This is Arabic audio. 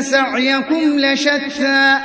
سَعْيَكُمْ لَشَتَّىٰ.